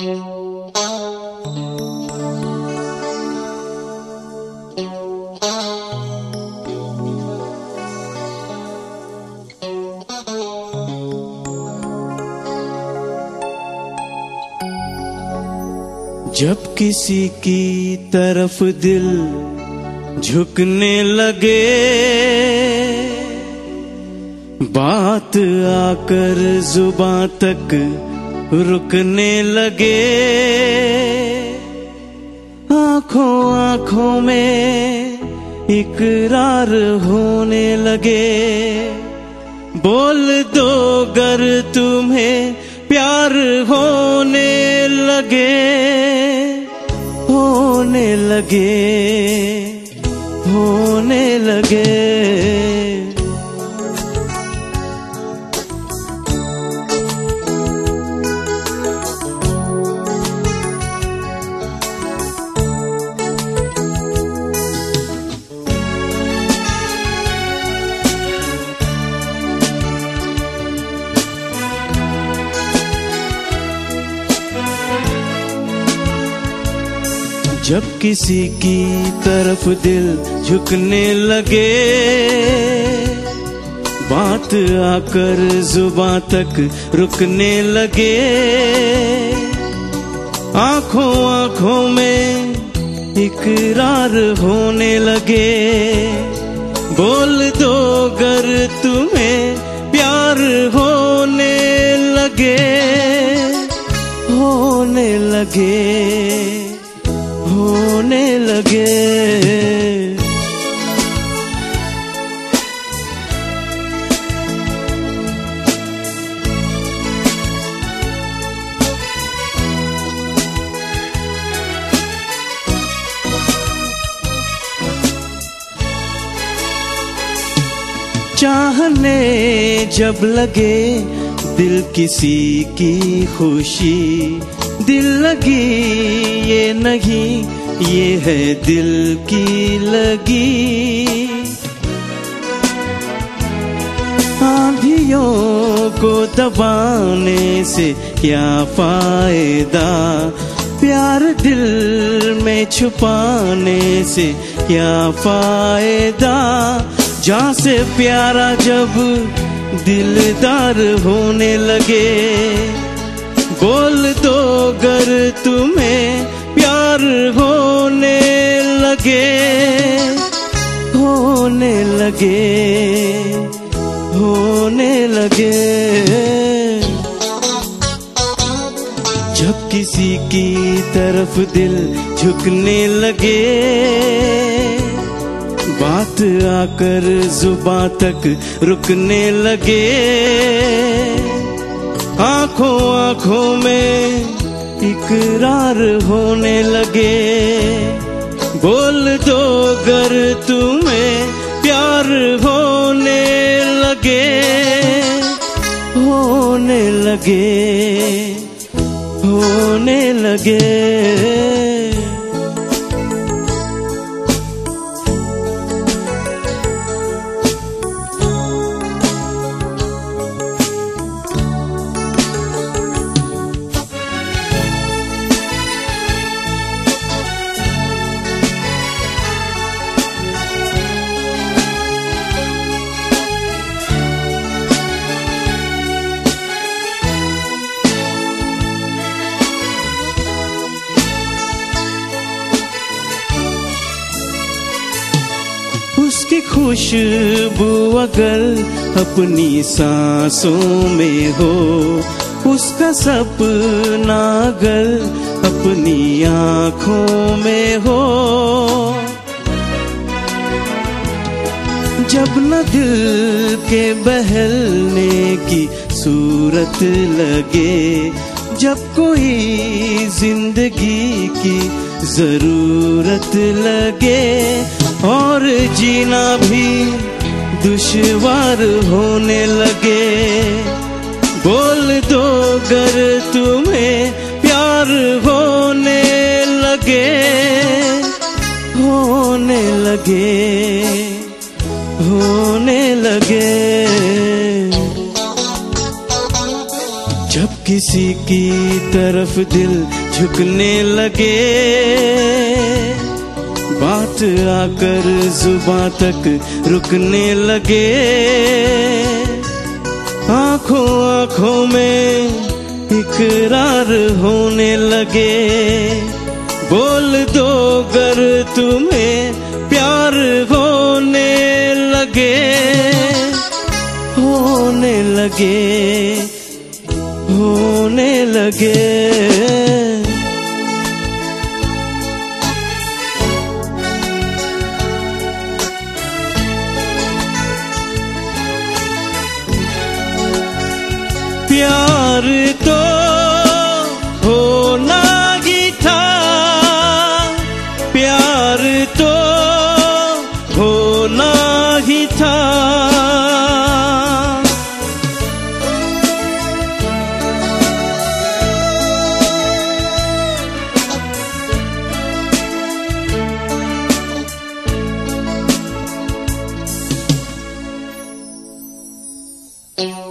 जब किसी की तरफ़ दिल झुकने लगे बात आकर जुबा तक रुकने लगे आँखों आँखों में इकरार होने लगे। बोल दो गर तुम्हें प्यार होने लगे होने लगे होने लगे। जब किसी की तरफ़ दिल झुकने लगे, बात आकर जुबा तक रुकने लगे। आँखों आँखों में इकरार होने लगे। बोल दो गर तुम्हें प्यार होने लगे होने लगे। होने लगे। चाहने जब लगे दिल किसी की खुशी दिल लगी, ये नहीं, ये है दिल की लगी। आंधियों को दबाने से क्या फ़ायदा? प्यार दिल में छुपाने से क्या फ़ायदा? जहाँ से प्यारा जब दिलदार होने लगे। बोल दो गर तुम्हें प्यार होने लगे होने लगे होने लगे। जब किसी की तरफ़ दिल झुकने लगे, बात आकर जुबा तक रुकने लगे। आँखों आँखों में इकरार होने लगे। बोल दो अगर तुम्हें प्यार होने लगे होने लगे होने लगे। खुशबू अगर अपनी सांसों में हो, उसका सपना अगर अपनी आँखों में हो। जब न दिल के बहलने की सूरत लगे जब कोई ज़िंदगी की ज़रूरत लगे और जीना भी दुश्वार होने लगे। बोल दो गर तुम्हें प्यार होने लगे होने लगे। जब किसी की तरफ़ दिल झुकने लगे, बात आकर जुबा तक रुकने लगे। आँखों आँखों में इकरार होने लगे। बोल दो गर तुम्हें प्यार होने लगे होने लगे। होने लगे। प्यार तो Mm-hmm.